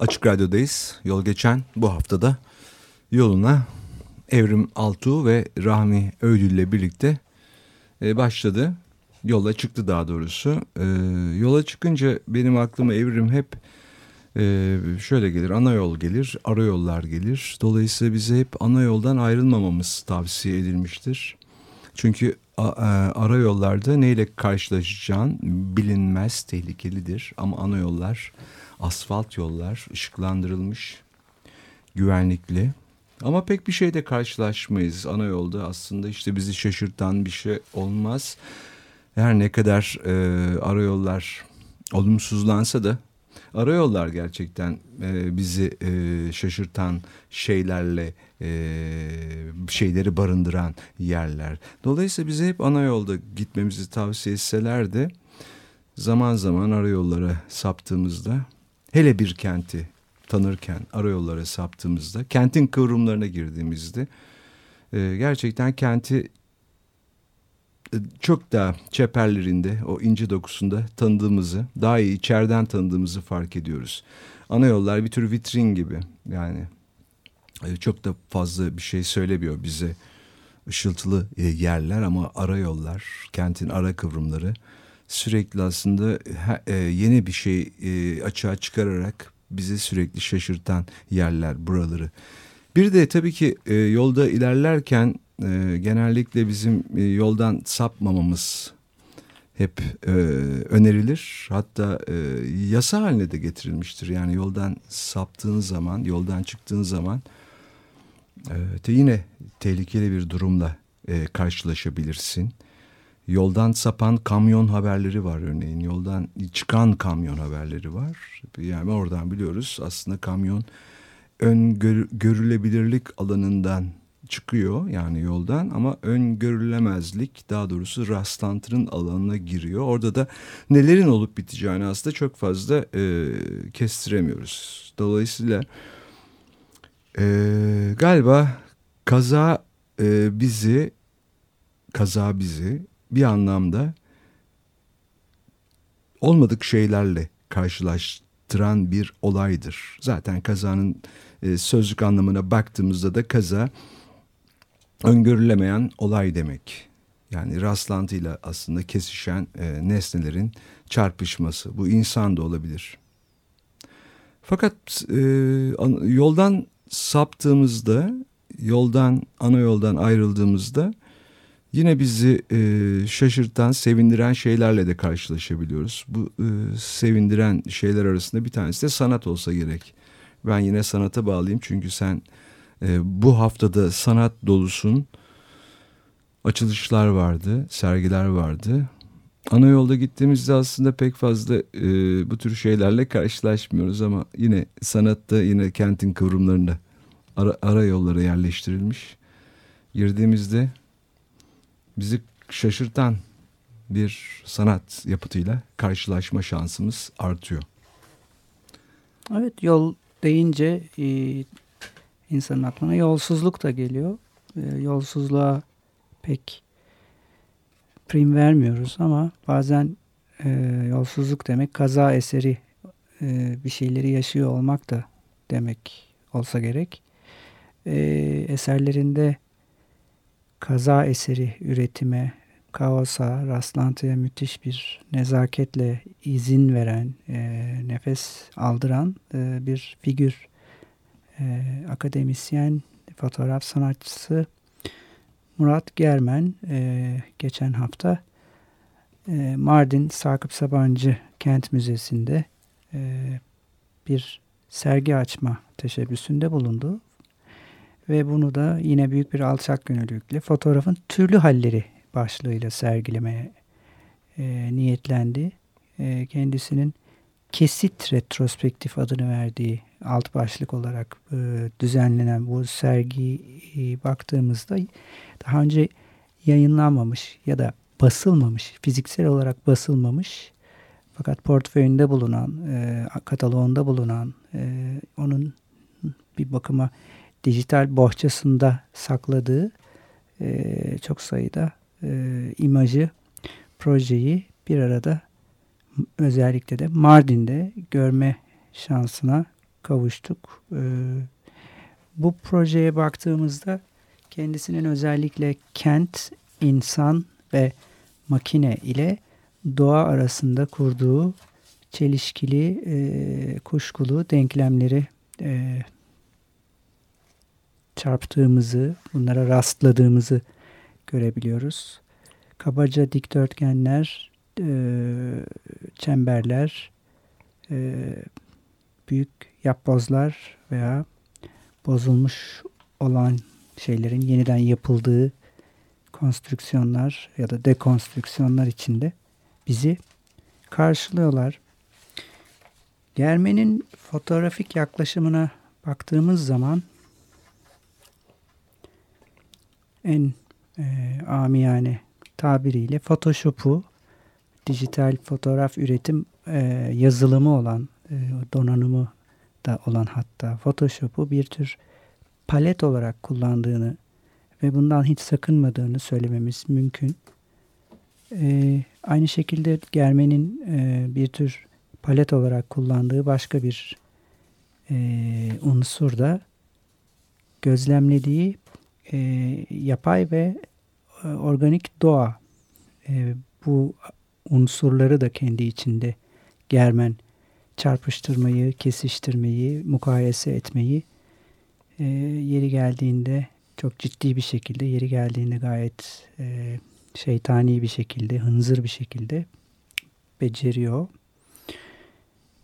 Açık Radyo'dayız. Yol geçen bu haftada yoluna Evrim Altuğ ve Rahmi Öydül ile birlikte e, başladı. Yola çıktı daha doğrusu. E, yola çıkınca benim aklıma Evrim hep e, şöyle gelir. Ana yol gelir, ara yollar gelir. Dolayısıyla bize hep ana yoldan ayrılmamamız tavsiye edilmiştir. Çünkü ara yollarda neyle karşılaşacağın bilinmez, tehlikelidir. Ama ana yollar asfalt yollar ışıklandırılmış, güvenlikli. Ama pek bir şeyde karşılaşmayız. Ana yolda aslında işte bizi şaşırtan bir şey olmaz. Her ne kadar e, ara yollar olumsuzlansa da ara yollar gerçekten e, bizi e, şaşırtan şeylerle e, şeyleri barındıran yerler. Dolayısıyla bize hep ana yolda gitmemizi tavsiye etseler de zaman zaman ara yollara saptığımızda hele bir kenti tanırken arayollara saptığımızda, kentin kıvrımlarına girdiğimizde e, gerçekten kenti e, çok daha çeperlerinde, o ince dokusunda tanıdığımızı, daha iyi içeriden tanıdığımızı fark ediyoruz. Ana yollar bir tür vitrin gibi yani e, çok da fazla bir şey söylemiyor bize. Işıltılı e, yerler ama ara yollar, kentin ara kıvrımları sürekli aslında e, yeni bir şey e, açığa çıkararak bizi sürekli şaşırtan yerler buraları. Bir de tabii ki e, yolda ilerlerken genellikle bizim yoldan sapmamamız hep önerilir. Hatta yasa haline de getirilmiştir. Yani yoldan saptığın zaman, yoldan çıktığın zaman e, yine tehlikeli bir durumla karşılaşabilirsin. Yoldan sapan kamyon haberleri var örneğin. Yoldan çıkan kamyon haberleri var. Yani oradan biliyoruz aslında kamyon ön gör, görülebilirlik alanından çıkıyor yani yoldan ama ön görülemezlik daha doğrusu rastlantının alanına giriyor. Orada da nelerin olup biteceğini aslında çok fazla e, kestiremiyoruz. Dolayısıyla e, galiba kaza e, bizi kaza bizi bir anlamda olmadık şeylerle karşılaştıran bir olaydır. Zaten kazanın e, sözlük anlamına baktığımızda da kaza öngörülemeyen olay demek. Yani rastlantıyla aslında kesişen e, nesnelerin çarpışması. Bu insan da olabilir. Fakat e, yoldan saptığımızda, yoldan, ana yoldan ayrıldığımızda Yine bizi e, şaşırtan, sevindiren şeylerle de karşılaşabiliyoruz. Bu e, sevindiren şeyler arasında bir tanesi de sanat olsa gerek. Ben yine sanata bağlayayım çünkü sen e, bu haftada sanat dolusun. Açılışlar vardı, sergiler vardı. Ana yolda gittiğimizde aslında pek fazla e, bu tür şeylerle karşılaşmıyoruz ama yine sanatta yine kentin kıvrımlarında ara, ara yollara yerleştirilmiş. Girdiğimizde bizi şaşırtan bir sanat yapıtıyla karşılaşma şansımız artıyor. Evet yol deyince e, insanın aklına yolsuzluk da geliyor. E, yolsuzluğa pek prim vermiyoruz ama bazen e, yolsuzluk demek kaza eseri e, bir şeyleri yaşıyor olmak da demek olsa gerek. E, eserlerinde kaza eseri üretime, kaosa, rastlantıya müthiş bir nezaketle izin veren, e, nefes aldıran e, bir figür. E, akademisyen, fotoğraf sanatçısı Murat Germen e, geçen hafta e, Mardin Sakıp Sabancı Kent Müzesi'nde e, bir sergi açma teşebbüsünde bulundu ve bunu da yine büyük bir alçak gönüllülükle fotoğrafın türlü halleri başlığıyla sergilemeye e, niyetlendi. E, kendisinin kesit retrospektif adını verdiği alt başlık olarak e, düzenlenen bu sergiye baktığımızda daha önce yayınlanmamış ya da basılmamış, fiziksel olarak basılmamış fakat portföyünde bulunan, e, kataloğunda bulunan, e, onun bir bakıma dijital bohçasında sakladığı e, çok sayıda e, imajı, projeyi bir arada özellikle de Mardin'de görme şansına kavuştuk. E, bu projeye baktığımızda kendisinin özellikle kent, insan ve makine ile doğa arasında kurduğu çelişkili, e, kuşkulu denklemleri e, çarptığımızı, bunlara rastladığımızı görebiliyoruz. Kabaca dikdörtgenler, e, çemberler, e, büyük yapbozlar veya bozulmuş olan şeylerin yeniden yapıldığı konstrüksiyonlar ya da dekonstrüksiyonlar içinde bizi karşılıyorlar. Germe'nin fotoğrafik yaklaşımına baktığımız zaman en e, amiyane tabiriyle Photoshop'u dijital fotoğraf üretim e, yazılımı olan e, donanımı da olan hatta Photoshop'u bir tür palet olarak kullandığını ve bundan hiç sakınmadığını söylememiz mümkün. E, aynı şekilde Germen'in e, bir tür palet olarak kullandığı başka bir e, unsur da gözlemlediği e, yapay ve e, organik doğa. E, bu unsurları da kendi içinde Germen çarpıştırmayı, kesiştirmeyi, mukayese etmeyi e, yeri geldiğinde çok ciddi bir şekilde, yeri geldiğinde gayet e, şeytani bir şekilde, hınzır bir şekilde beceriyor.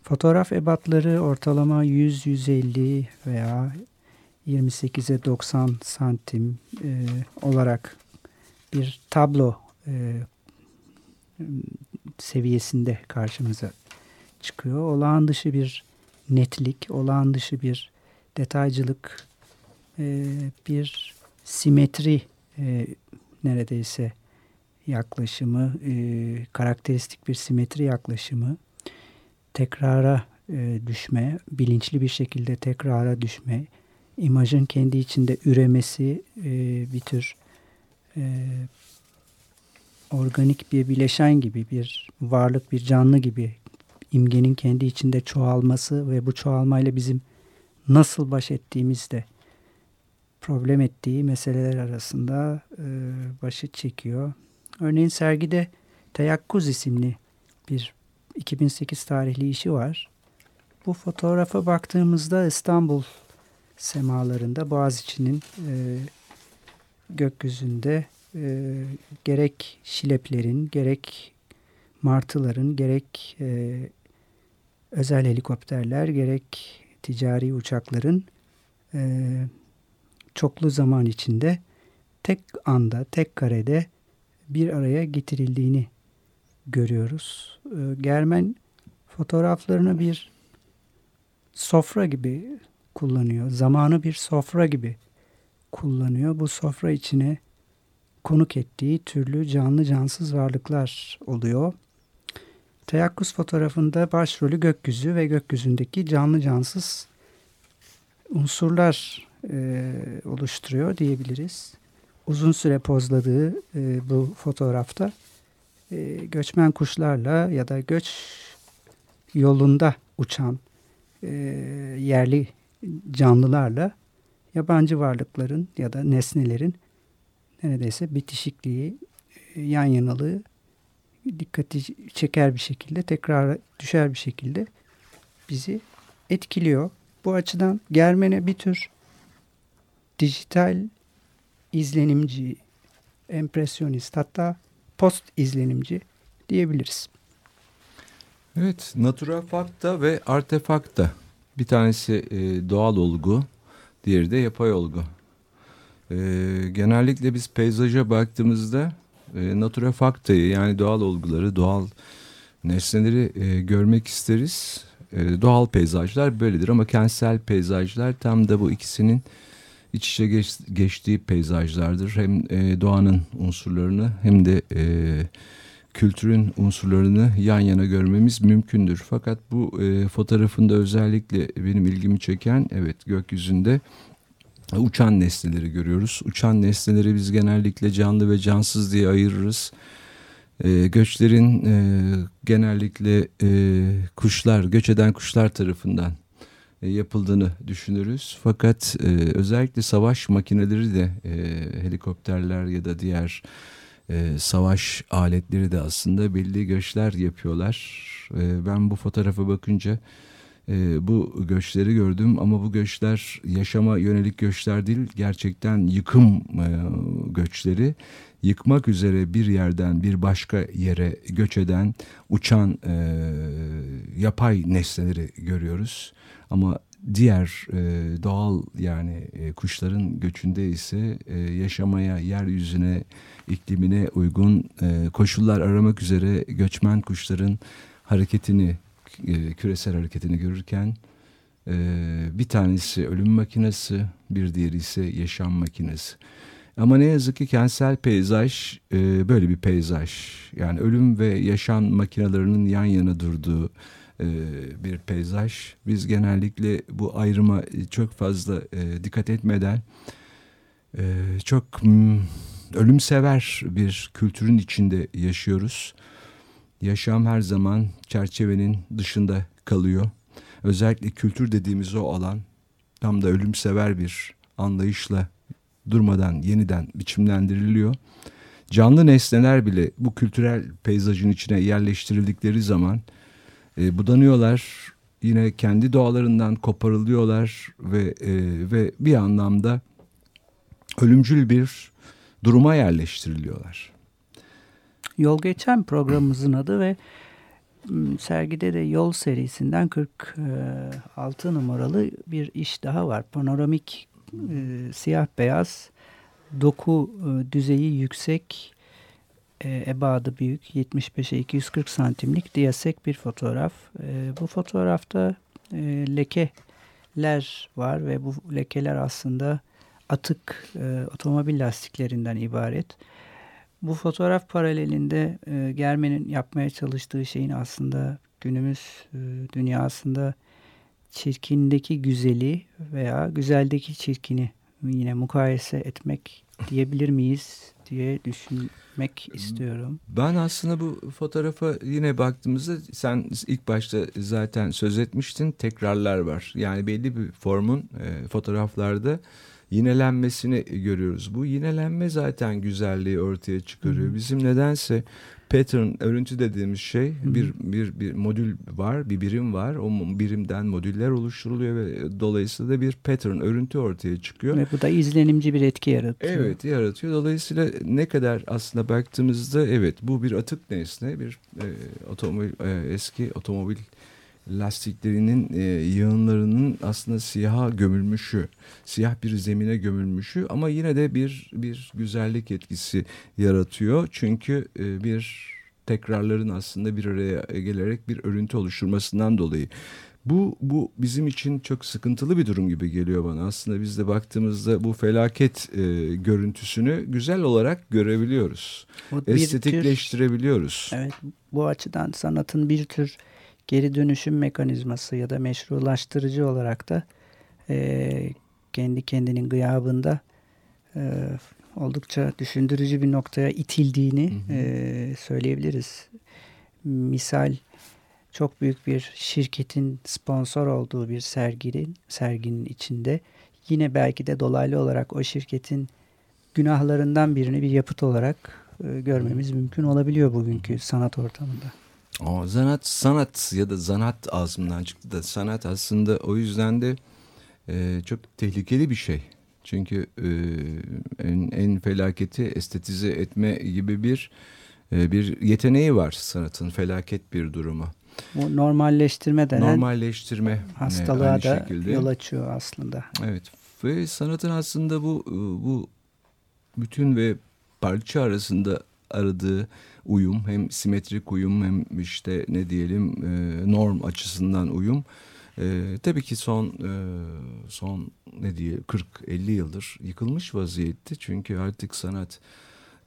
Fotoğraf ebatları ortalama 100-150 veya 28'e 90 santim e, olarak bir tablo e, seviyesinde karşımıza çıkıyor. Olağan dışı bir netlik, olağan dışı bir detaycılık, e, bir simetri e, neredeyse yaklaşımı, e, karakteristik bir simetri yaklaşımı, tekrara e, düşme, bilinçli bir şekilde tekrara düşme, imajın kendi içinde üremesi e, bir tür e, organik bir bileşen gibi bir varlık, bir canlı gibi imgenin kendi içinde çoğalması ve bu çoğalmayla bizim nasıl baş ettiğimizde problem ettiği meseleler arasında e, başı çekiyor. Örneğin sergide Teyakkuz isimli bir 2008 tarihli işi var. Bu fotoğrafa baktığımızda İstanbul semalarında Boğaziçi'nin e, gökyüzünde e, gerek şileplerin, gerek martıların, gerek e, özel helikopterler, gerek ticari uçakların e, çoklu zaman içinde tek anda, tek karede bir araya getirildiğini görüyoruz. E, Germen fotoğraflarını bir sofra gibi kullanıyor. Zamanı bir sofra gibi kullanıyor. Bu sofra içine konuk ettiği türlü canlı cansız varlıklar oluyor. Teyakkuz fotoğrafında başrolü gökyüzü ve gökyüzündeki canlı cansız unsurlar e, oluşturuyor diyebiliriz. Uzun süre pozladığı e, bu fotoğrafta e, göçmen kuşlarla ya da göç yolunda uçan e, yerli canlılarla yabancı varlıkların ya da nesnelerin neredeyse bitişikliği, e, yan yanalığı dikkati çeker bir şekilde, tekrar düşer bir şekilde bizi etkiliyor. Bu açıdan Germen'e bir tür dijital izlenimci, empresyonist hatta post izlenimci diyebiliriz. Evet, natura fakta ve artefakta. Bir tanesi e, doğal olgu, diğeri de yapay olgu. E, genellikle biz peyzaja baktığımızda e, natura faktayı yani doğal olguları, doğal nesneleri e, görmek isteriz. E, doğal peyzajlar böyledir ama kentsel peyzajlar tam da bu ikisinin iç içe geç, geçtiği peyzajlardır. Hem e, doğanın unsurlarını hem de e, kültürün unsurlarını yan yana görmemiz mümkündür. Fakat bu e, fotoğrafında özellikle benim ilgimi çeken evet gökyüzünde uçan nesneleri görüyoruz. Uçan nesneleri biz genellikle canlı ve cansız diye ayırırız. E, göçlerin e, genellikle e, kuşlar, göç eden kuşlar tarafından e, yapıldığını düşünürüz. Fakat e, özellikle savaş makineleri de e, helikopterler ya da diğer e, savaş aletleri de aslında belli göçler yapıyorlar. E, ben bu fotoğrafa bakınca e, bu göçleri gördüm ama bu göçler yaşama yönelik göçler değil gerçekten yıkım e, göçleri yıkmak üzere bir yerden bir başka yere göç eden uçan e, yapay nesneleri görüyoruz ama diğer e, doğal yani e, kuşların göçünde ise e, yaşamaya yeryüzüne iklimine uygun e, koşullar aramak üzere göçmen kuşların hareketini e, küresel hareketini görürken e, bir tanesi ölüm makinesi bir diğeri ise yaşam makinesi. Ama ne yazık ki kentsel peyzaj böyle bir peyzaj. Yani ölüm ve yaşam makinelerinin yan yana durduğu bir peyzaj. Biz genellikle bu ayrıma çok fazla dikkat etmeden çok m, ölümsever bir kültürün içinde yaşıyoruz. Yaşam her zaman çerçevenin dışında kalıyor. Özellikle kültür dediğimiz o alan tam da ölümsever bir anlayışla durmadan yeniden biçimlendiriliyor. Canlı nesneler bile bu kültürel peyzajın içine yerleştirildikleri zaman e, budanıyorlar. Yine kendi doğalarından koparılıyorlar ve e, ve bir anlamda ölümcül bir duruma yerleştiriliyorlar. Yol Geçen programımızın adı ve sergide de Yol serisinden 46 numaralı bir iş daha var. Panoramik siyah beyaz doku düzeyi yüksek e, ebadı büyük 75'e 240 santimlik diyasek bir fotoğraf. Bu fotoğrafta lekeler var ve bu lekeler aslında atık e, otomobil lastiklerinden ibaret. Bu fotoğraf paralelinde e, Germen'in yapmaya çalıştığı şeyin aslında günümüz e, dünyasında çirkindeki güzeli veya güzeldeki çirkini yine mukayese etmek diyebilir miyiz diye düşünmek istiyorum. Ben aslında bu fotoğrafa yine baktığımızda sen ilk başta zaten söz etmiştin tekrarlar var. Yani belli bir formun e, fotoğraflarda yinelenmesini görüyoruz. Bu yinelenme zaten güzelliği ortaya çıkarıyor. Hı. Bizim nedense pattern örüntü dediğimiz şey bir bir bir modül var, bir birim var. O birimden modüller oluşturuluyor ve dolayısıyla da bir pattern örüntü ortaya çıkıyor. Ve bu da izlenimci bir etki yaratıyor. Evet, yaratıyor. Dolayısıyla ne kadar aslında baktığımızda evet bu bir atık nesne, bir e, otomobil e, eski otomobil lastiklerinin e, yığınlarının aslında siyaha gömülmüşü, siyah bir zemine gömülmüşü ama yine de bir bir güzellik etkisi yaratıyor. Çünkü e, bir tekrarların aslında bir araya gelerek bir örüntü oluşturmasından dolayı. Bu, bu bizim için çok sıkıntılı bir durum gibi geliyor bana. Aslında biz de baktığımızda bu felaket e, görüntüsünü güzel olarak görebiliyoruz. Estetikleştirebiliyoruz. Tür, evet bu açıdan sanatın bir tür geri dönüşüm mekanizması ya da meşrulaştırıcı olarak da e, kendi kendinin gıyabında e, oldukça düşündürücü bir noktaya itildiğini hı hı. E, söyleyebiliriz. Misal çok büyük bir şirketin sponsor olduğu bir serginin serginin içinde yine belki de dolaylı olarak o şirketin günahlarından birini bir yapıt olarak e, görmemiz mümkün olabiliyor bugünkü sanat ortamında. O zanat sanat ya da zanat ağzımdan çıktı da sanat aslında o yüzden de e, çok tehlikeli bir şey. Çünkü e, en, en felaketi estetize etme gibi bir e, bir yeteneği var sanatın felaket bir durumu. Bu normalleştirme denen normalleştirme e, hastalığa da şekilde. yol açıyor aslında. Evet ve sanatın aslında bu bu bütün ve parça arasında aradığı uyum hem simetrik uyum hem işte ne diyelim e, norm açısından uyum. E, tabii ki son e, son ne diye 40-50 yıldır yıkılmış vaziyette çünkü artık sanat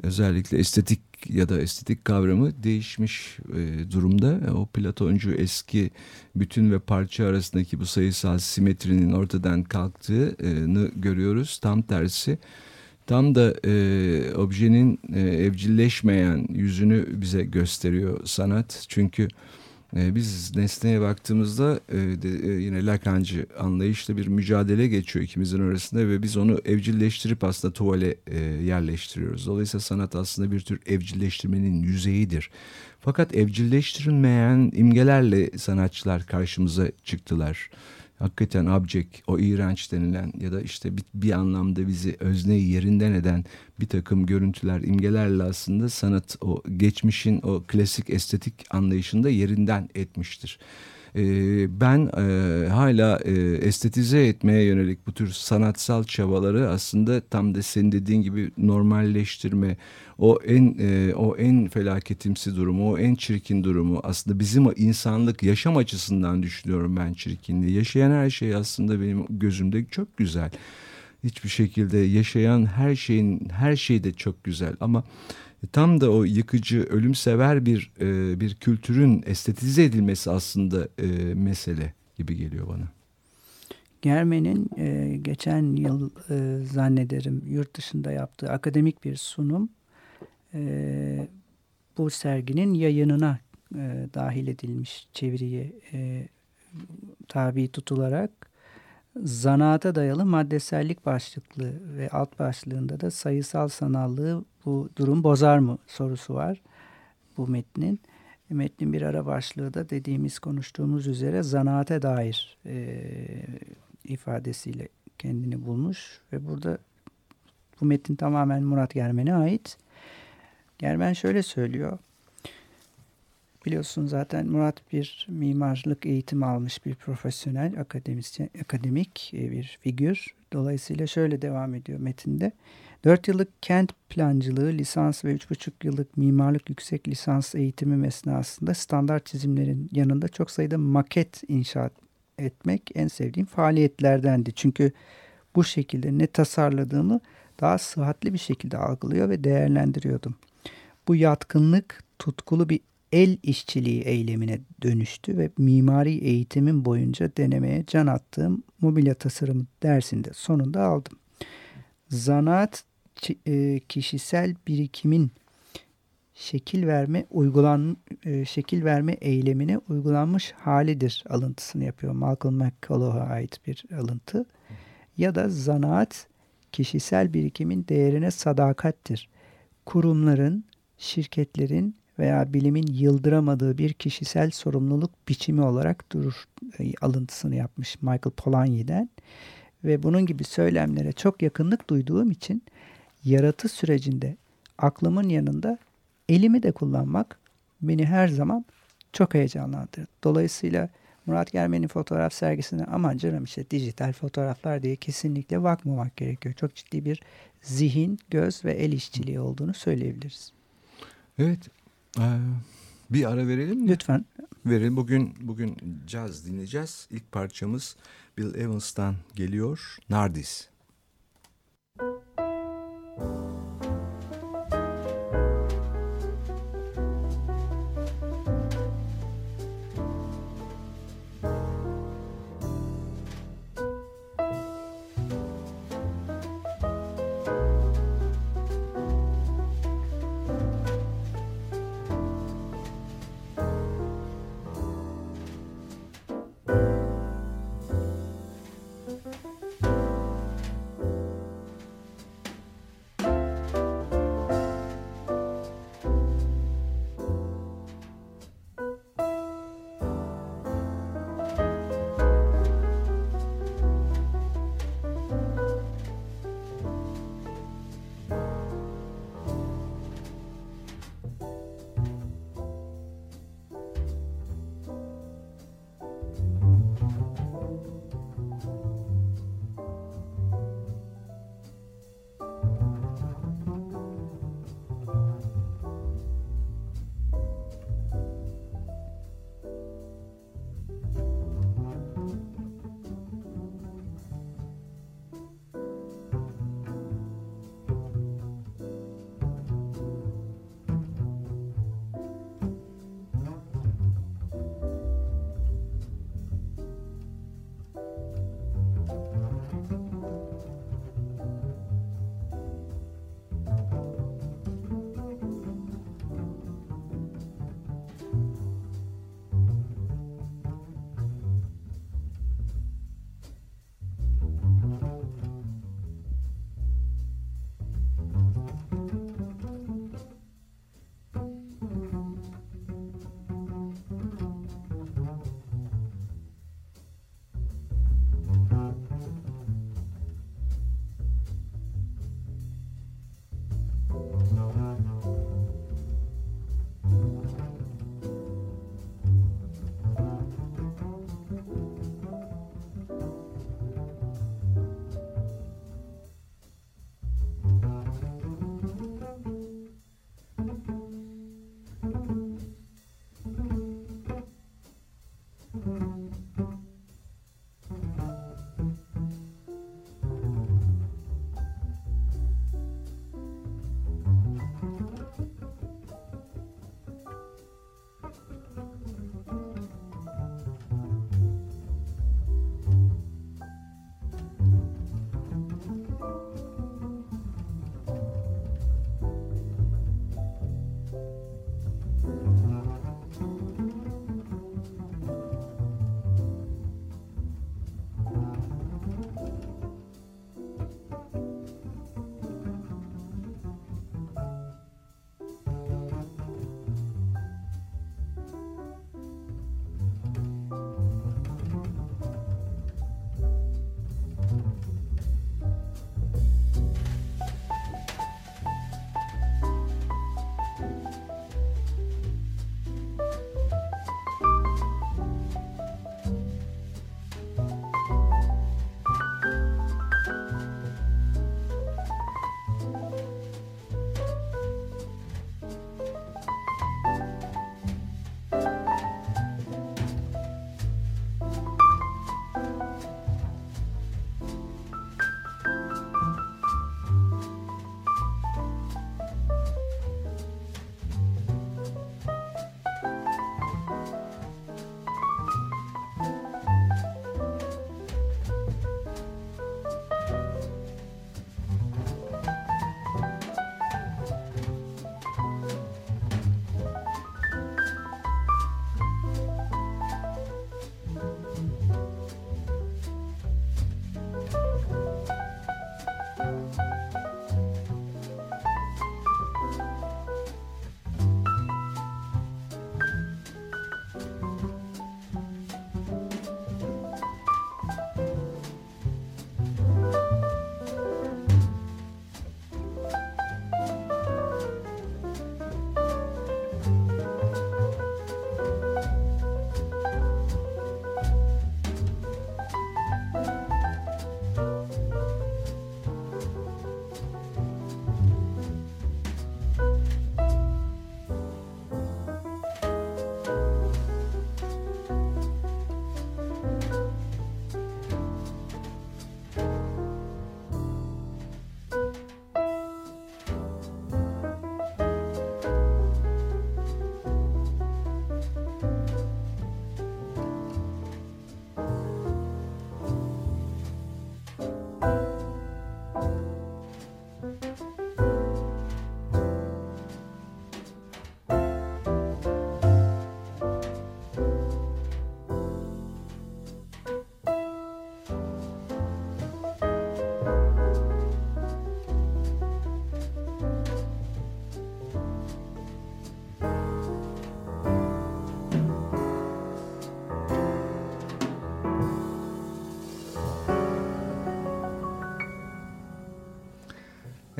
özellikle estetik ya da estetik kavramı değişmiş e, durumda. O Platoncu eski bütün ve parça arasındaki bu sayısal simetrinin ortadan kalktığını görüyoruz. Tam tersi tam da e, objenin e, evcilleşmeyen yüzünü bize gösteriyor sanat. Çünkü e, biz nesneye baktığımızda e, de, e, yine Lacancı anlayışla bir mücadele geçiyor ikimizin arasında ve biz onu evcilleştirip aslında tuvale e, yerleştiriyoruz. Dolayısıyla sanat aslında bir tür evcilleştirmenin yüzeyidir. Fakat evcilleştirilmeyen imgelerle sanatçılar karşımıza çıktılar hakikaten abject, o iğrenç denilen ya da işte bir, bir anlamda bizi özneyi yerinden eden bir takım görüntüler, imgelerle aslında sanat o geçmişin o klasik estetik anlayışında yerinden etmiştir. Ee, ben e, hala e, estetize etmeye yönelik bu tür sanatsal çabaları aslında tam da senin dediğin gibi normalleştirme, o en e, o en felaketimsi durumu, o en çirkin durumu aslında bizim insanlık yaşam açısından düşünüyorum ben çirkinliği. Yaşayan her şey aslında benim gözümde çok güzel. Hiçbir şekilde yaşayan her şeyin her şey de çok güzel ama tam da o yıkıcı, ölümsever bir e, bir kültürün estetize edilmesi aslında e, mesele gibi geliyor bana. Germen'in e, geçen yıl e, zannederim yurt dışında yaptığı akademik bir sunum e, bu serginin yayınına e, dahil edilmiş çeviriye e, tabi tutularak zanaata dayalı maddesellik başlıklı ve alt başlığında da sayısal sanallığı bu durum bozar mı sorusu var bu metnin. Metnin bir ara başlığı da dediğimiz konuştuğumuz üzere zanaate dair e, ifadesiyle kendini bulmuş ve burada bu metin tamamen Murat Germen'e ait. Germen şöyle söylüyor. Biliyorsun zaten Murat bir mimarlık eğitimi almış bir profesyonel, akademisyen, akademik e, bir figür. Dolayısıyla şöyle devam ediyor metinde. 4 yıllık kent plancılığı, lisans ve 3,5 yıllık mimarlık yüksek lisans eğitimi mesnasında standart çizimlerin yanında çok sayıda maket inşaat etmek en sevdiğim faaliyetlerdendi. Çünkü bu şekilde ne tasarladığımı daha sıhhatli bir şekilde algılıyor ve değerlendiriyordum. Bu yatkınlık tutkulu bir el işçiliği eylemine dönüştü ve mimari eğitimin boyunca denemeye can attığım mobilya tasarımı dersinde sonunda aldım. Zanaat e, kişisel birikimin şekil verme uygulan e, şekil verme eylemine uygulanmış halidir alıntısını yapıyor. Malcolm McCullough'a ait bir alıntı. Ya da zanaat kişisel birikimin değerine sadakattir. Kurumların, şirketlerin veya bilimin yıldıramadığı bir kişisel sorumluluk biçimi olarak durur e, alıntısını yapmış Michael Polanyi'den. Ve bunun gibi söylemlere çok yakınlık duyduğum için yaratı sürecinde aklımın yanında elimi de kullanmak beni her zaman çok heyecanlandırır. Dolayısıyla Murat Germen'in fotoğraf sergisine aman canım işte dijital fotoğraflar diye kesinlikle bakmamak gerekiyor. Çok ciddi bir zihin, göz ve el işçiliği olduğunu söyleyebiliriz. Evet. Ee, bir ara verelim mi? Lütfen. Verelim. Bugün bugün caz dinleyeceğiz. İlk parçamız Bill Evans'tan geliyor. Nardis.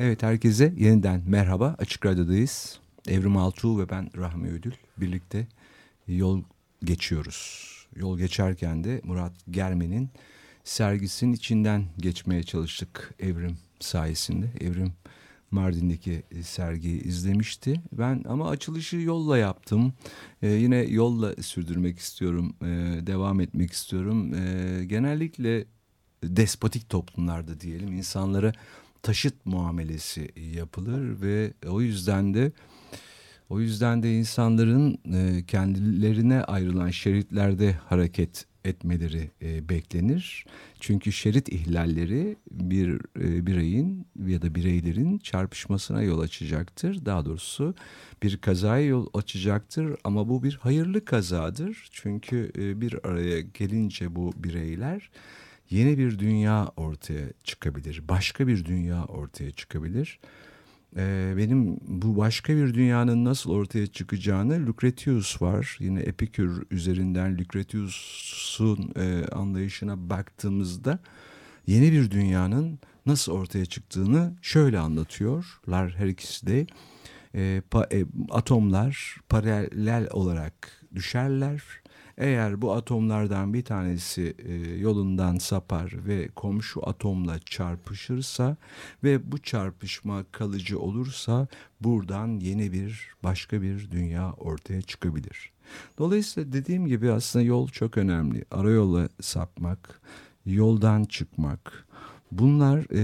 Evet herkese yeniden merhaba. Açık Radyo'dayız. Evrim Altuğ ve ben Rahmi Ödül birlikte yol geçiyoruz. Yol geçerken de Murat Germen'in sergisinin içinden geçmeye çalıştık Evrim sayesinde. Evrim Mardin'deki sergiyi izlemişti. Ben ama açılışı yolla yaptım. Ee, yine yolla sürdürmek istiyorum, ee, devam etmek istiyorum. Ee, genellikle despotik toplumlarda diyelim insanlara taşıt muamelesi yapılır ve o yüzden de o yüzden de insanların e, kendilerine ayrılan şeritlerde hareket etmeleri e, beklenir. Çünkü şerit ihlalleri bir e, bireyin ya da bireylerin çarpışmasına yol açacaktır. Daha doğrusu bir kazaya yol açacaktır ama bu bir hayırlı kazadır. Çünkü bir araya gelince bu bireyler yeni bir dünya ortaya çıkabilir. Başka bir dünya ortaya çıkabilir. Ee, benim bu başka bir dünyanın nasıl ortaya çıkacağını Lucretius var. Yine Epikür üzerinden Lucretius'un e, anlayışına baktığımızda yeni bir dünyanın nasıl ortaya çıktığını şöyle anlatıyorlar her ikisi de. E, pa, e, atomlar paralel olarak düşerler eğer bu atomlardan bir tanesi e, yolundan sapar ve komşu atomla çarpışırsa ve bu çarpışma kalıcı olursa buradan yeni bir başka bir dünya ortaya çıkabilir. Dolayısıyla dediğim gibi aslında yol çok önemli. Arayola sapmak, yoldan çıkmak bunlar e,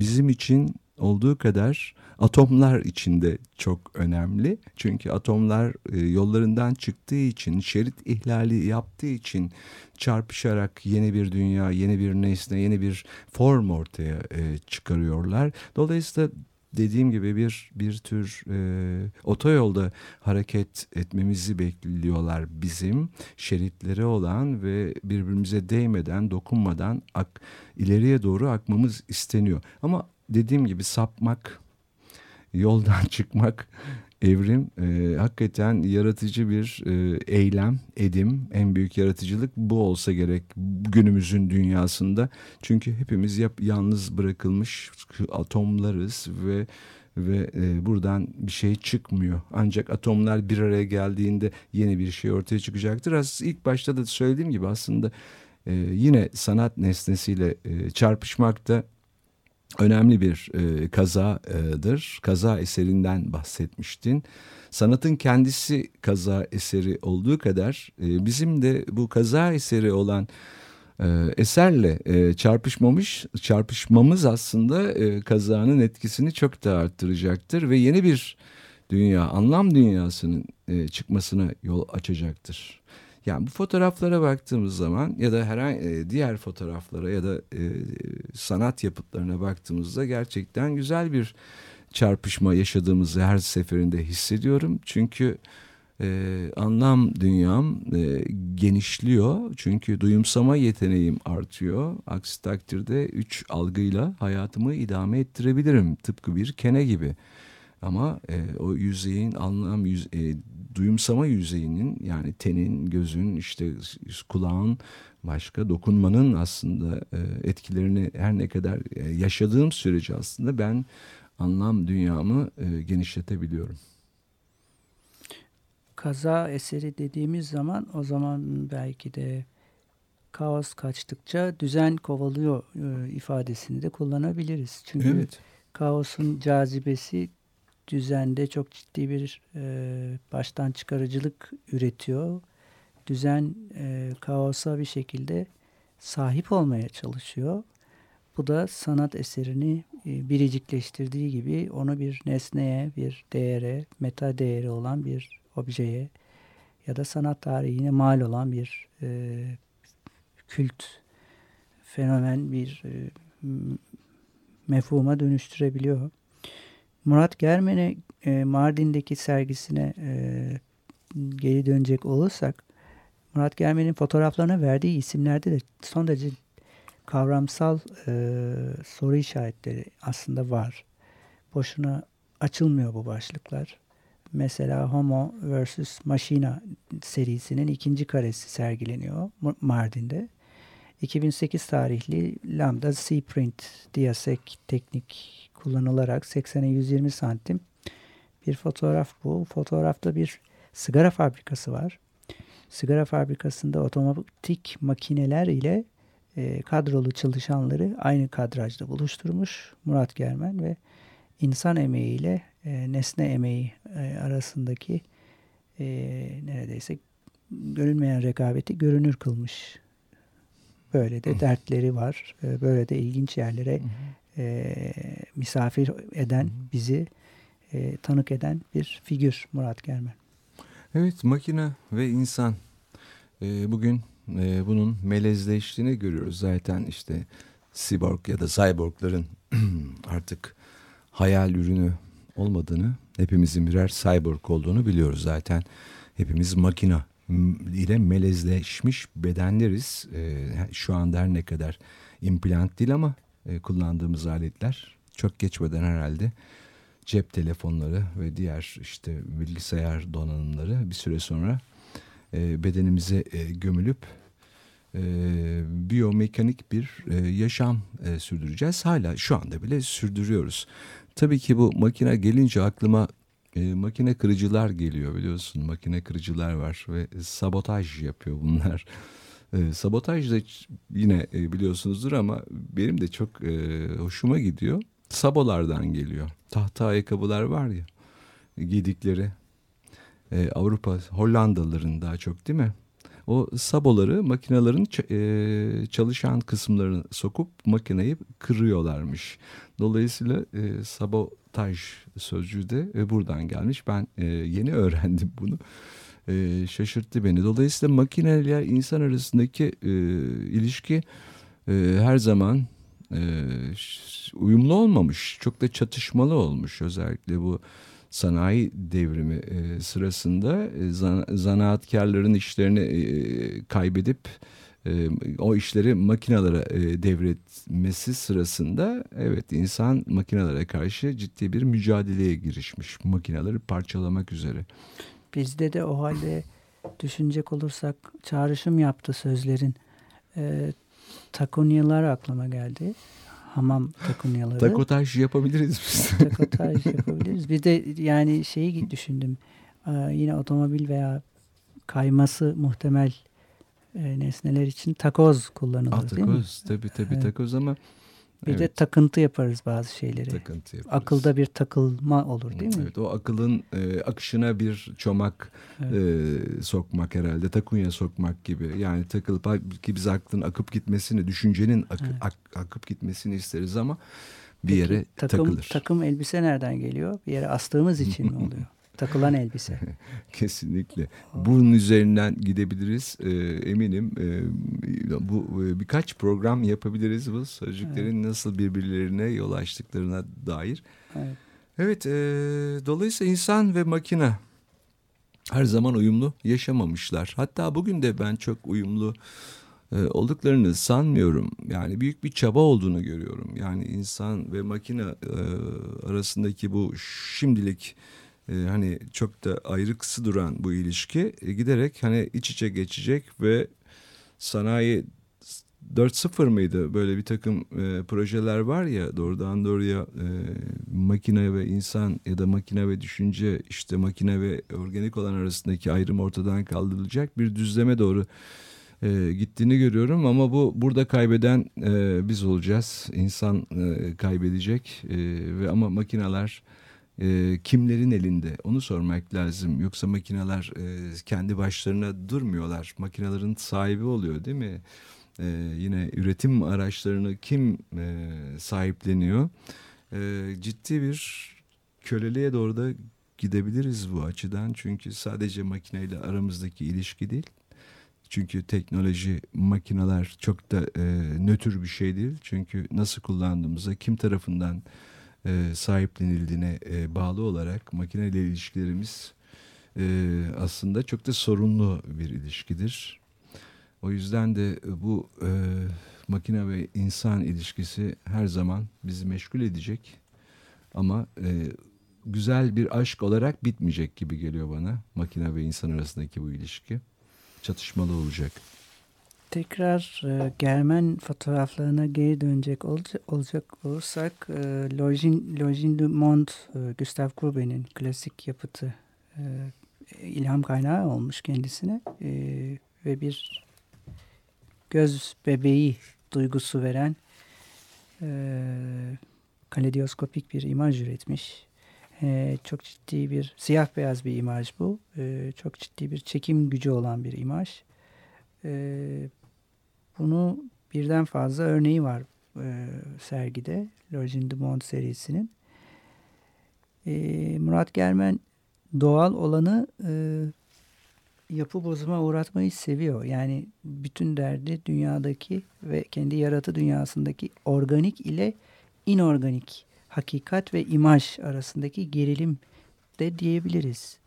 bizim için olduğu kadar atomlar içinde çok önemli. Çünkü atomlar e, yollarından çıktığı için, şerit ihlali yaptığı için çarpışarak yeni bir dünya, yeni bir nesne, yeni bir form ortaya e, çıkarıyorlar. Dolayısıyla dediğim gibi bir bir tür e, otoyolda hareket etmemizi bekliyorlar bizim şeritleri olan ve birbirimize değmeden dokunmadan ak, ileriye doğru akmamız isteniyor. Ama dediğim gibi sapmak, yoldan çıkmak, evrim e, hakikaten yaratıcı bir e, eylem, edim. En büyük yaratıcılık bu olsa gerek günümüzün dünyasında. Çünkü hepimiz yap, yalnız bırakılmış atomlarız ve ve e, buradan bir şey çıkmıyor. Ancak atomlar bir araya geldiğinde yeni bir şey ortaya çıkacaktır. Aslında ilk başta da söylediğim gibi aslında e, yine sanat nesnesiyle e, çarpışmak da önemli bir e, kazadır. Kaza eserinden bahsetmiştin. Sanatın kendisi kaza eseri olduğu kadar e, bizim de bu kaza eseri olan e, eserle e, çarpışmamış çarpışmamız aslında e, kazanın etkisini çok da arttıracaktır ve yeni bir dünya, anlam dünyasının e, çıkmasına yol açacaktır. Yani bu fotoğraflara baktığımız zaman ya da herhangi e, diğer fotoğraflara ya da e, sanat yapıtlarına baktığımızda gerçekten güzel bir çarpışma yaşadığımızı her seferinde hissediyorum. Çünkü e, anlam dünyam e, genişliyor. Çünkü duyumsama yeteneğim artıyor. Aksi takdirde üç algıyla hayatımı idame ettirebilirim. Tıpkı bir kene gibi. Ama e, o yüzeyin anlam yüz, e, duyumsama yüzeyinin yani tenin, gözün, işte kulağın başka dokunmanın aslında e, etkilerini her ne kadar e, yaşadığım sürece aslında ben anlam dünyamı e, genişletebiliyorum. Kaza eseri dediğimiz zaman o zaman belki de kaos kaçtıkça düzen kovalıyor e, ifadesini de kullanabiliriz. Çünkü evet. kaosun cazibesi düzende çok ciddi bir e, baştan çıkarıcılık üretiyor. Düzen e, kaosa bir şekilde sahip olmaya çalışıyor. Bu da sanat eserini e, biricikleştirdiği gibi onu bir nesneye, bir değere, meta değeri olan bir objeye ya da sanat tarihine mal olan bir e, kült fenomen bir e, mefhuma dönüştürebiliyor. Murat Germen'e e, Mardin'deki sergisine e, geri dönecek olursak Murat Germen'in fotoğraflarına verdiği isimlerde de son derece kavramsal e, soru işaretleri aslında var. Boşuna açılmıyor bu başlıklar. Mesela Homo vs. Machina serisinin ikinci karesi sergileniyor Mardin'de. 2008 tarihli Lambda C-Print Diasec teknik kullanılarak 80'e 120 santim bir fotoğraf bu. Fotoğrafta bir sigara fabrikası var. Sigara fabrikasında otomatik makineler ile e, kadrolu çalışanları aynı kadrajda buluşturmuş Murat Germen ve insan emeği ile e, nesne emeği e, arasındaki e, neredeyse görünmeyen rekabeti görünür kılmış. Böyle de dertleri var. E, böyle de ilginç yerlere e, misafir eden, bizi e, tanık eden bir figür Murat Germen. Evet makine ve insan e, bugün e, bunun melezleştiğini görüyoruz. Zaten işte cyborg ya da cyborgların artık hayal ürünü olmadığını, hepimizin birer cyborg olduğunu biliyoruz zaten. Hepimiz makina ile melezleşmiş bedenleriz. E, şu anda her ne kadar implant değil ama e, kullandığımız aletler çok geçmeden herhalde cep telefonları ve diğer işte bilgisayar donanımları bir süre sonra e, bedenimize e, gömülüp biyomekanik bir yaşam sürdüreceğiz. Hala şu anda bile sürdürüyoruz. Tabii ki bu makine gelince aklıma e, makine kırıcılar geliyor biliyorsun. Makine kırıcılar var ve sabotaj yapıyor bunlar. E, sabotaj da yine e, biliyorsunuzdur ama benim de çok e, hoşuma gidiyor. Sabolardan geliyor. Tahta ayakkabılar var ya giydikleri e, Avrupa Hollandalıların daha çok değil mi? O saboları makinelerin e, çalışan kısımlarını sokup makineyi kırıyorlarmış. Dolayısıyla e, sabotaj sözcüğü de e, buradan gelmiş. Ben e, yeni öğrendim bunu. E, şaşırttı beni. Dolayısıyla makineyle insan arasındaki e, ilişki e, her zaman e, uyumlu olmamış. Çok da çatışmalı olmuş özellikle bu sanayi devrimi e, sırasında e, zan, zanaatkarların işlerini e, kaybedip e, o işleri makinalara e, devretmesi sırasında evet insan makinalara karşı ciddi bir mücadeleye girişmiş. Makinaları parçalamak üzere. Bizde de o halde düşünecek olursak çağrışım yaptı sözlerin. E, takunyalar aklıma geldi hamam takunyaları. Takotaj yapabiliriz biz. Takotaj yapabiliriz. Bir de yani şeyi düşündüm. Ee, yine otomobil veya kayması muhtemel e, nesneler için takoz kullanılır değil mi? Takoz tabii tabii evet. takoz ama bir evet. de takıntı yaparız bazı şeyleri. Takıntı yaparız. Akılda bir takılma olur değil mi? Evet o akılın e, akışına bir çomak evet. e, sokmak herhalde. Takunya sokmak gibi. Yani takılıp ki biz aklın akıp gitmesini, düşüncenin ak, evet. ak, akıp gitmesini isteriz ama bir Peki, yere takım, takılır. Takım elbise nereden geliyor? Bir yere astığımız için mi oluyor? Takılan elbise. Kesinlikle. Bunun üzerinden gidebiliriz. E, eminim e, bu e, birkaç program yapabiliriz bu sözcüklerin evet. nasıl birbirlerine yol açtıklarına dair. Evet. Evet. E, dolayısıyla insan ve makine her zaman uyumlu yaşamamışlar. Hatta bugün de ben çok uyumlu olduklarını sanmıyorum. Yani büyük bir çaba olduğunu görüyorum. Yani insan ve makine arasındaki bu şimdilik e, hani da ayrıksı duran bu ilişki. E, giderek hani iç içe geçecek ve sanayi 4.0 mıydı? Böyle bir takım e, projeler var ya doğrudan doğruya e, makine ve insan ya da makine ve düşünce işte makine ve organik olan arasındaki ayrım ortadan kaldırılacak bir düzleme doğru e, gittiğini görüyorum. Ama bu burada kaybeden e, biz olacağız. İnsan e, kaybedecek e, ve ama makineler e, kimlerin elinde onu sormak lazım. Yoksa makineler e, kendi başlarına durmuyorlar. Makinelerin sahibi oluyor değil mi? E, yine üretim araçlarını kim e, sahipleniyor? E, ciddi bir köleliğe doğru da gidebiliriz bu açıdan. Çünkü sadece makineyle aramızdaki ilişki değil. Çünkü teknoloji, makineler çok da e, nötr bir şey değil. Çünkü nasıl kullandığımıza, kim tarafından e, sahiplenildiğine e, bağlı olarak makineyle ilişkilerimiz e, aslında çok da sorunlu bir ilişkidir. O yüzden de bu e, makine ve insan ilişkisi her zaman bizi meşgul edecek ama güzel bir aşk olarak bitmeyecek gibi geliyor bana makine ve insan arasındaki bu ilişki çatışmalı olacak. Tekrar e, Germen fotoğraflarına geri dönecek olacak, olacak olursak e, Login, Login du Monde e, Gustave Courbet'in klasik yapıtı e, ilham kaynağı olmuş kendisine e, ve bir göz bebeği duygusu veren e, kaleidoskopik bir imaj üretmiş. E, çok ciddi bir siyah beyaz bir imaj bu. E, çok ciddi bir çekim gücü olan bir imaj. E, bunu birden fazla örneği var e, sergide. L'Origine du Monde serisinin. E, Murat Germen doğal olanı e, yapı bozuma uğratmayı seviyor. Yani bütün derdi dünyadaki ve kendi yaratı dünyasındaki organik ile inorganik hakikat ve imaj arasındaki gerilim de diyebiliriz.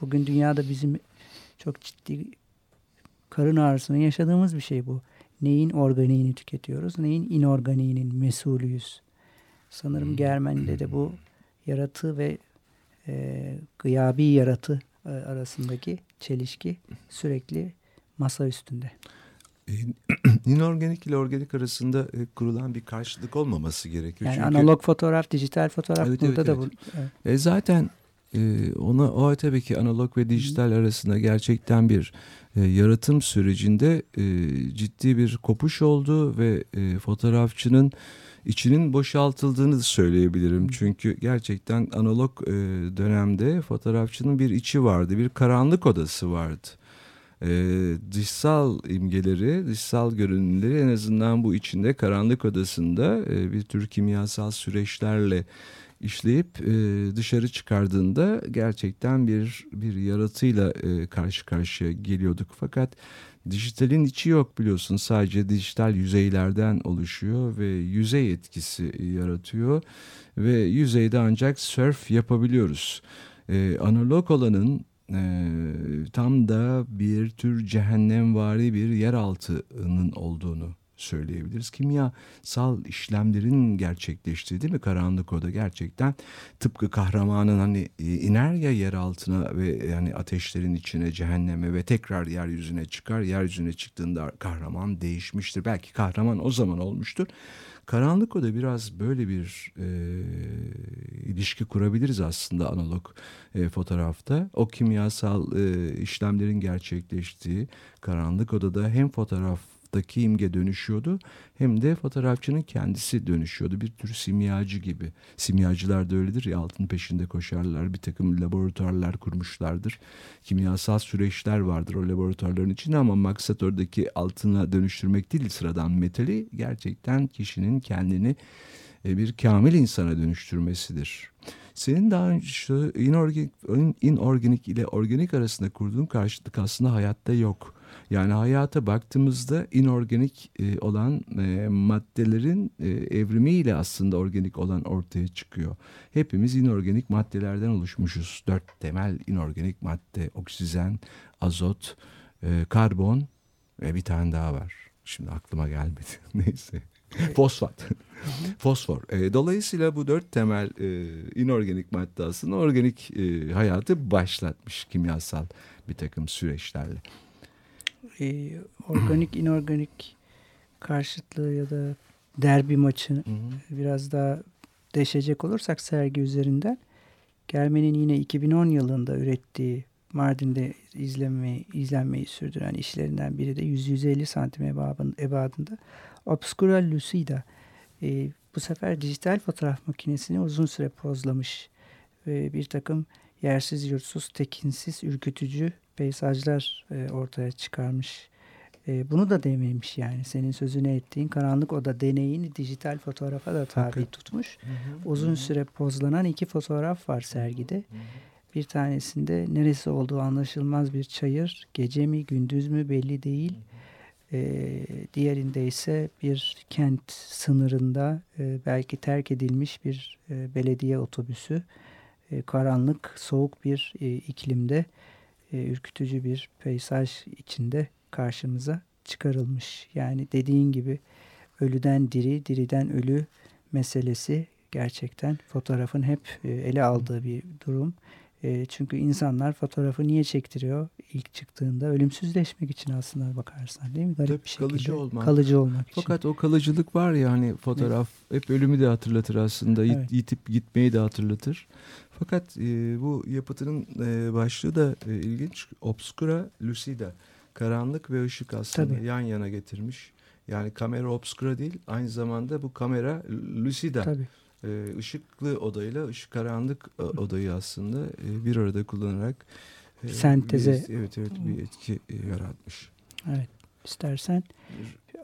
Bugün dünyada bizim çok ciddi karın ağrısını yaşadığımız bir şey bu. Neyin organiğini tüketiyoruz, neyin inorganiğinin mesulüyüz. Sanırım hmm. Germen'de de bu yaratı ve e, gıyabi yaratı e, arasındaki çelişki sürekli masa üstünde. E, inorganik ile organik arasında e, kurulan bir karşılık olmaması gerekiyor. Yani Çünkü, analog fotoğraf, dijital fotoğraf evet, burada evet, da evet. bu. Evet. E, zaten e, ona o tabii ki analog ve dijital arasında gerçekten bir e, yaratım sürecinde e, ciddi bir kopuş oldu ve e, fotoğrafçının içinin boşaltıldığını söyleyebilirim. Çünkü gerçekten analog e, dönemde fotoğrafçının bir içi vardı, bir karanlık odası vardı. E, dışsal imgeleri, dışsal görünümleri en azından bu içinde karanlık odasında e, bir tür kimyasal süreçlerle işleyip e, dışarı çıkardığında gerçekten bir bir yaratıyla e, karşı karşıya geliyorduk. Fakat dijitalin içi yok biliyorsun sadece dijital yüzeylerden oluşuyor ve yüzey etkisi yaratıyor ve yüzeyde ancak surf yapabiliyoruz. E, analog olanın e, tam da bir tür cehennemvari bir yeraltının olduğunu söyleyebiliriz. Kimyasal işlemlerin gerçekleştiği değil mi karanlık oda gerçekten tıpkı kahramanın hani e, iner ya yer altına ve yani ateşlerin içine cehenneme ve tekrar yeryüzüne çıkar. Yeryüzüne çıktığında kahraman değişmiştir. Belki kahraman o zaman olmuştur. Karanlık oda biraz böyle bir e, ilişki kurabiliriz aslında analog e, fotoğrafta. O kimyasal e, işlemlerin gerçekleştiği karanlık odada hem fotoğraf fotoğraftaki imge dönüşüyordu hem de fotoğrafçının kendisi dönüşüyordu. Bir tür simyacı gibi. Simyacılar da öyledir ya altın peşinde koşarlar. Bir takım laboratuvarlar kurmuşlardır. Kimyasal süreçler vardır o laboratuvarların içinde ama maksat oradaki altına dönüştürmek değil sıradan metali gerçekten kişinin kendini e, bir kamil insana dönüştürmesidir. Senin daha önce inorganik, inorganik ile organik arasında kurduğun karşılık aslında hayatta yok. Yani hayata baktığımızda inorganik e, olan e, maddelerin e, evrimiyle aslında organik olan ortaya çıkıyor. Hepimiz inorganik maddelerden oluşmuşuz. Dört temel inorganik madde oksijen, azot, e, karbon ve bir tane daha var. Şimdi aklıma gelmedi. Neyse. Fosfat. Fosfor. E, dolayısıyla bu dört temel e, inorganik madde aslında organik e, hayatı başlatmış kimyasal bir takım süreçlerle e, organik inorganik karşıtlığı ya da derbi maçı biraz daha deşecek olursak sergi üzerinden Germen'in yine 2010 yılında ürettiği Mardin'de izlenmeyi, izlenmeyi sürdüren işlerinden biri de 100-150 santim ebadında Obscura Lucida. E, bu sefer dijital fotoğraf makinesini uzun süre pozlamış ve bir takım yersiz yurtsuz, tekinsiz, ürkütücü peyzajlar e, ortaya çıkarmış. E, bunu da dememiş yani senin sözünü ettiğin karanlık oda deneyini dijital fotoğrafa da tabi okay. tutmuş. Hı hı, Uzun hı. süre pozlanan iki fotoğraf var sergide. Hı hı. Bir tanesinde neresi olduğu anlaşılmaz bir çayır, gece mi gündüz mü belli değil. E, diğerinde ise bir kent sınırında e, belki terk edilmiş bir e, belediye otobüsü. E, karanlık, soğuk bir e, iklimde e, ürkütücü bir peysaj içinde karşımıza çıkarılmış. Yani dediğin gibi ölüden diri, diriden ölü meselesi gerçekten fotoğrafın hep e, ele aldığı bir durum. E, çünkü insanlar fotoğrafı niye çektiriyor? İlk çıktığında ölümsüzleşmek için aslında bakarsan değil mi? Garip Tabii, bir şekilde. kalıcı olmak. Kalıcı olmak için. Fakat o kalıcılık var ya hani fotoğraf hep ölümü de hatırlatır aslında. Evet. Yitip gitmeyi de hatırlatır. Fakat e, bu yapıtının e, başlığı da e, ilginç. Obscura lucida. Karanlık ve ışık aslında Tabii. yan yana getirmiş. Yani kamera obscura değil aynı zamanda bu kamera lucida. Tabii. E, ışıklı odayla ışık karanlık e, odayı aslında e, bir arada kullanarak e, Senteze. bir- evet evet bir etki e, yaratmış. Evet. İstersen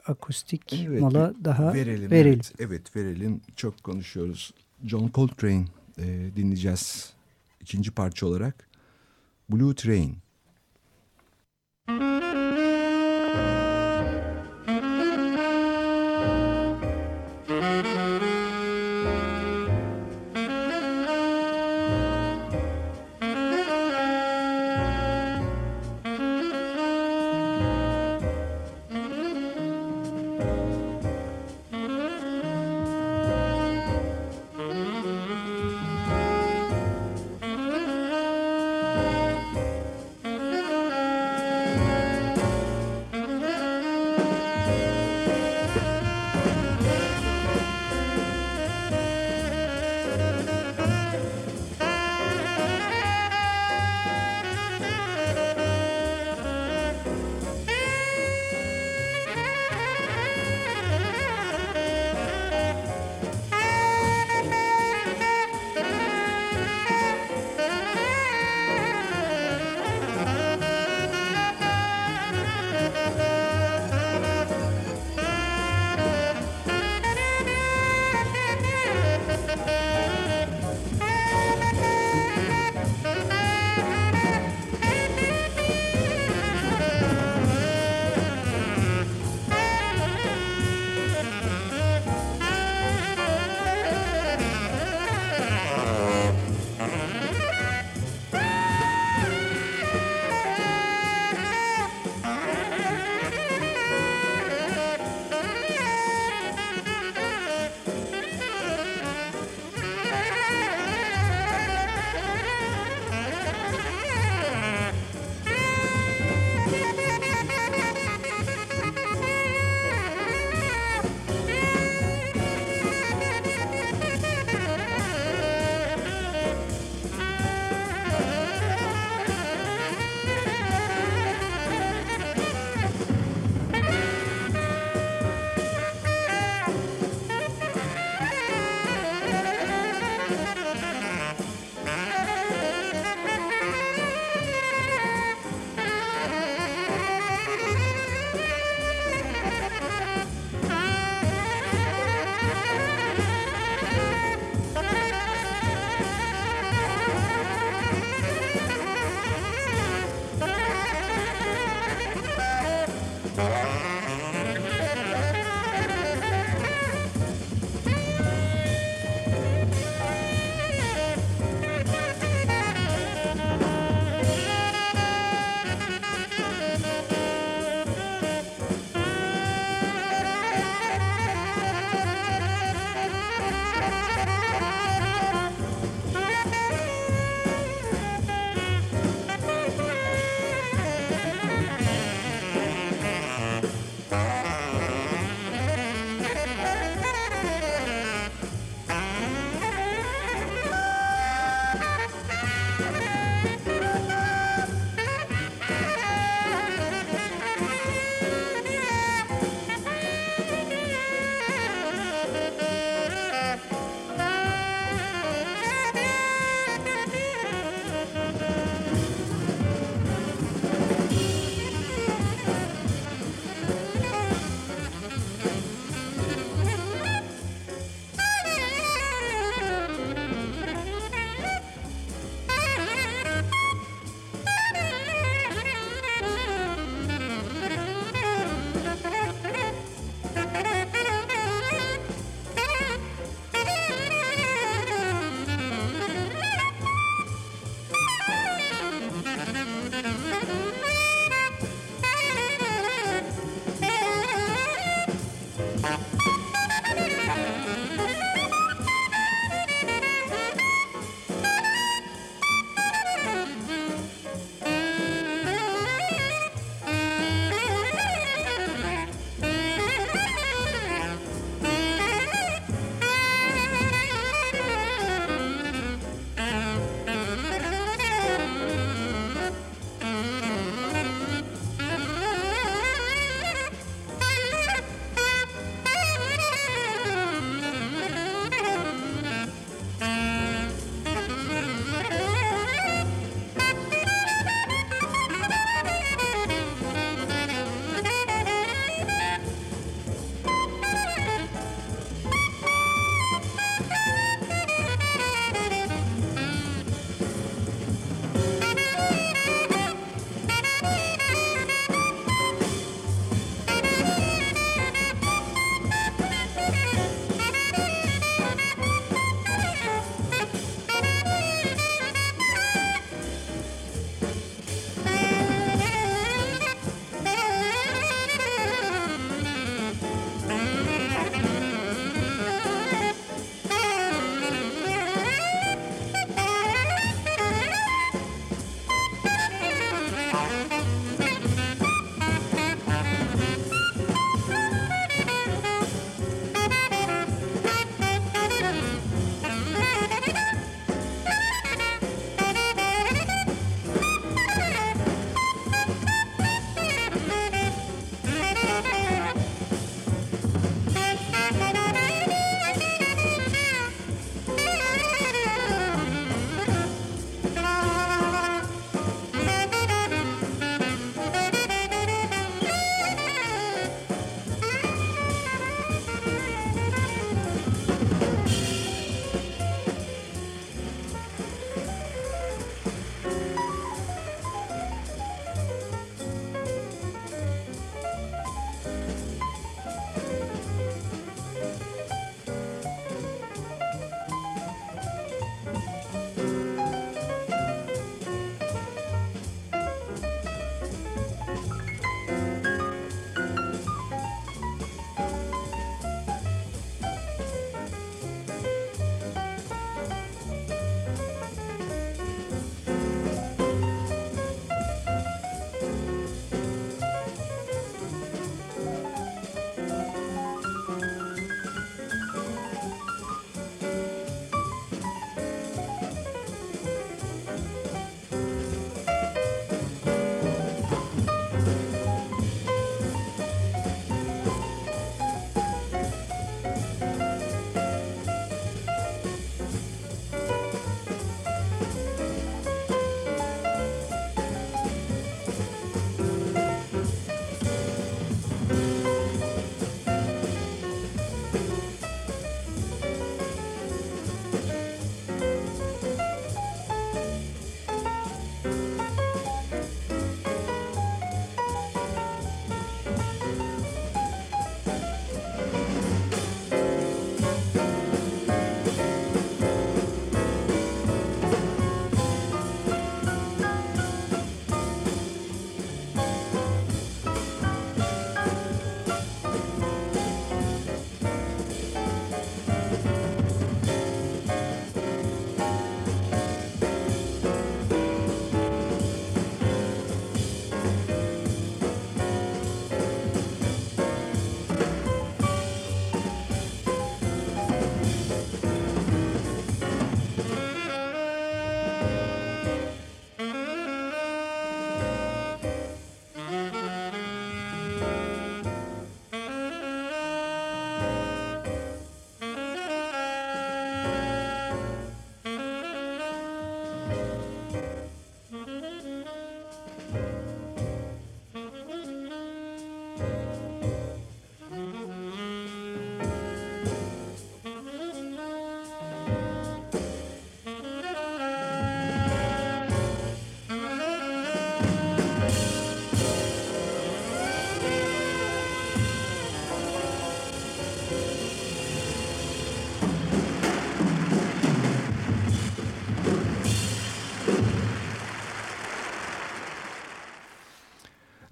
akustik Evet, mola daha verelim. verelim. Evet, evet verelim. Çok konuşuyoruz. John Coltrane e, dinleyeceğiz. ikinci parça olarak. Blue Train.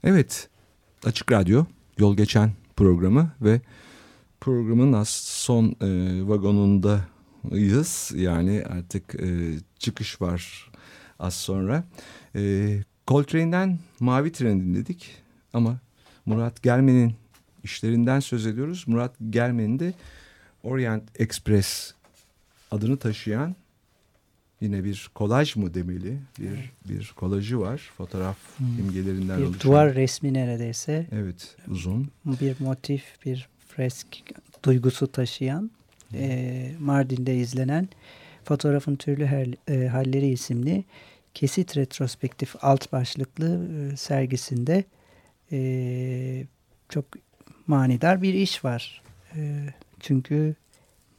Evet, Açık Radyo, Yol Geçen programı ve programın az son e, vagonundayız. Yani artık e, çıkış var az sonra. E, Coltrane'den Mavi Tren dinledik ama Murat Gelmen'in işlerinden söz ediyoruz. Murat Gelmen'in de Orient Express adını taşıyan yine bir kolaj mı demeli bir bir kolajı var fotoğraf hmm. imgelerinden bir oluşan. duvar resmi neredeyse. Evet uzun. Bir motif bir fresk duygusu taşıyan hmm. e, Mardin'de izlenen fotoğrafın türlü her, e, halleri isimli kesit retrospektif alt başlıklı e, sergisinde e, çok manidar bir iş var. E, çünkü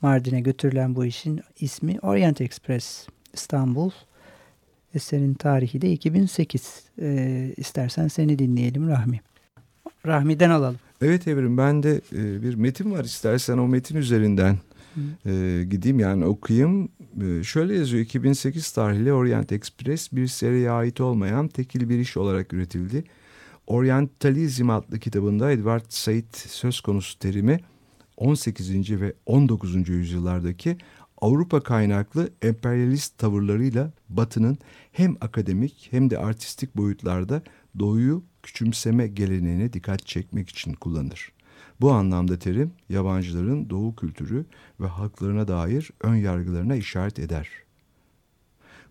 Mardin'e götürülen bu işin ismi Orient Express İstanbul. Eserin tarihi de 2008. E, istersen seni dinleyelim Rahmi. Rahmi'den alalım. Evet Evrim ben de e, bir metin var istersen o metin üzerinden e, gideyim yani okuyayım. E, şöyle yazıyor 2008 tarihli Orient Express bir seriye ait olmayan tekil bir iş olarak üretildi. Orientalizm adlı kitabında Edward Said söz konusu terimi 18. ve 19. yüzyıllardaki Avrupa kaynaklı emperyalist tavırlarıyla Batı'nın hem akademik hem de artistik boyutlarda Doğu'yu küçümseme geleneğine dikkat çekmek için kullanır. Bu anlamda terim yabancıların Doğu kültürü ve halklarına dair ön yargılarına işaret eder.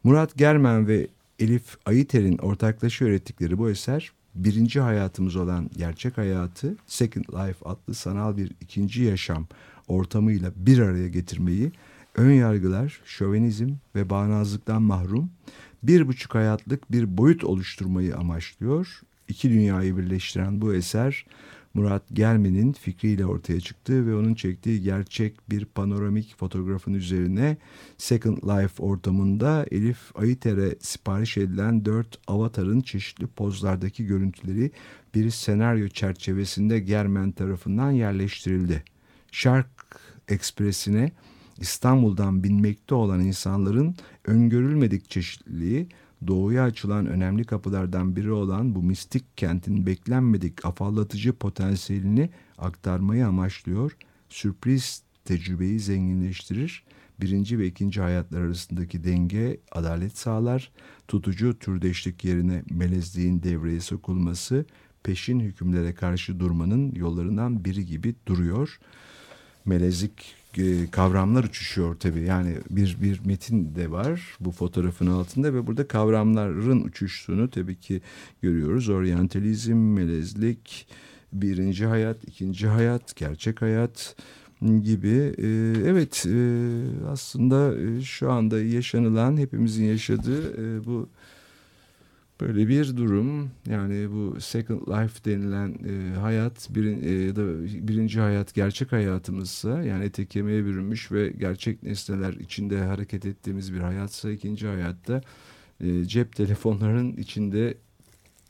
Murat Germen ve Elif Ayiter'in ortaklaşa ürettikleri bu eser birinci hayatımız olan gerçek hayatı Second Life adlı sanal bir ikinci yaşam ortamıyla bir araya getirmeyi ön yargılar, şövenizm ve bağnazlıktan mahrum bir buçuk hayatlık bir boyut oluşturmayı amaçlıyor. İki dünyayı birleştiren bu eser Murat Gelmen'in fikriyle ortaya çıktığı ve onun çektiği gerçek bir panoramik fotoğrafın üzerine Second Life ortamında Elif Ayiter'e sipariş edilen dört avatarın çeşitli pozlardaki görüntüleri bir senaryo çerçevesinde Germen tarafından yerleştirildi. Shark Ekspresi'ne İstanbul'dan binmekte olan insanların öngörülmedik çeşitliliği doğuya açılan önemli kapılardan biri olan bu mistik kentin beklenmedik afallatıcı potansiyelini aktarmayı amaçlıyor, sürpriz tecrübeyi zenginleştirir, birinci ve ikinci hayatlar arasındaki denge adalet sağlar, tutucu türdeşlik yerine melezliğin devreye sokulması, peşin hükümlere karşı durmanın yollarından biri gibi duruyor. Melezlik e, kavramlar uçuşuyor tabii. Yani bir bir metin de var bu fotoğrafın altında ve burada kavramların uçuştuğunu tabii ki görüyoruz. Oryantalizm, melezlik, birinci hayat, ikinci hayat, gerçek hayat gibi. E, evet e, aslında şu anda yaşanılan hepimizin yaşadığı bu Böyle bir durum. Yani bu second life denilen e, hayat birin, e, da birinci hayat gerçek hayatımızsa yani ete kemiğe bürünmüş ve gerçek nesneler içinde hareket ettiğimiz bir hayatsa ikinci hayatta e, cep telefonlarının içinde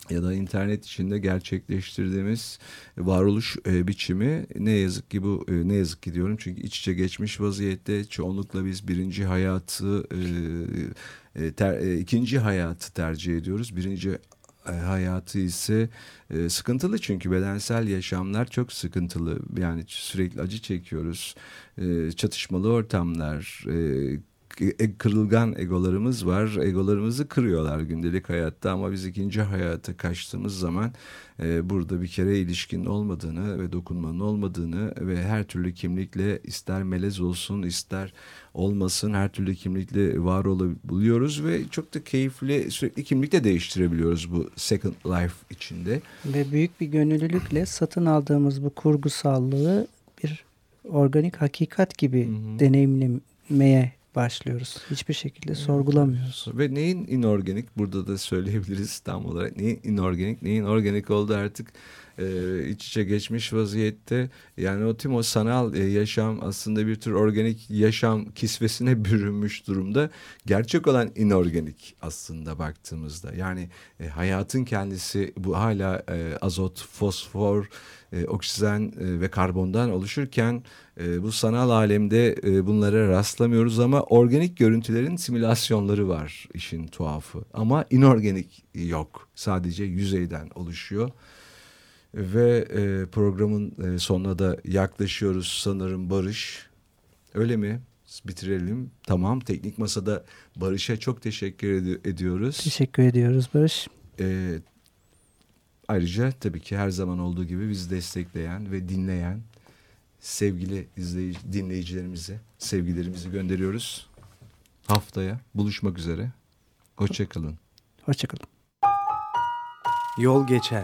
ya da internet içinde gerçekleştirdiğimiz varoluş e, biçimi ne yazık ki bu e, ne yazık ki diyorum çünkü iç içe geçmiş vaziyette çoğunlukla biz birinci hayatı e, e, ter, e, ikinci hayatı tercih ediyoruz. Birinci e, hayatı ise e, sıkıntılı çünkü bedensel yaşamlar çok sıkıntılı. Yani sürekli acı çekiyoruz. E, çatışmalı ortamlar, e, e, kırılgan egolarımız var. Egolarımızı kırıyorlar gündelik hayatta ama biz ikinci hayata kaçtığımız zaman e, burada bir kere ilişkinin olmadığını ve dokunmanın olmadığını ve her türlü kimlikle ister melez olsun ister olmasın her türlü kimlikle var olabiliyoruz ve çok da keyifli sürekli kimlik de değiştirebiliyoruz bu Second Life içinde. Ve büyük bir gönüllülükle satın aldığımız bu kurgusallığı bir organik hakikat gibi hı hı. deneyimlemeye başlıyoruz. Hiçbir şekilde sorgulamıyoruz. Ve neyin inorganik burada da söyleyebiliriz tam olarak. Neyin inorganik, neyin organik oldu artık e, iç içe geçmiş vaziyette. Yani o tüm o sanal e, yaşam aslında bir tür organik yaşam kisvesine bürünmüş durumda. Gerçek olan inorganik aslında baktığımızda. Yani e, hayatın kendisi bu hala e, azot, fosfor, oksijen ve karbondan oluşurken bu sanal alemde bunlara rastlamıyoruz ama organik görüntülerin simülasyonları var işin tuhafı. Ama inorganik yok. Sadece yüzeyden oluşuyor. Ve e, programın e, sonuna da yaklaşıyoruz sanırım Barış. Öyle mi? Bitirelim. Tamam. Teknik Masa'da Barış'a çok teşekkür ed- ediyoruz. Teşekkür ediyoruz Barış. E, ayrıca tabii ki her zaman olduğu gibi bizi destekleyen ve dinleyen sevgili izleyici, dinleyicilerimize sevgilerimizi gönderiyoruz. Haftaya buluşmak üzere. Hoşçakalın. Hoşçakalın. Yol geçen.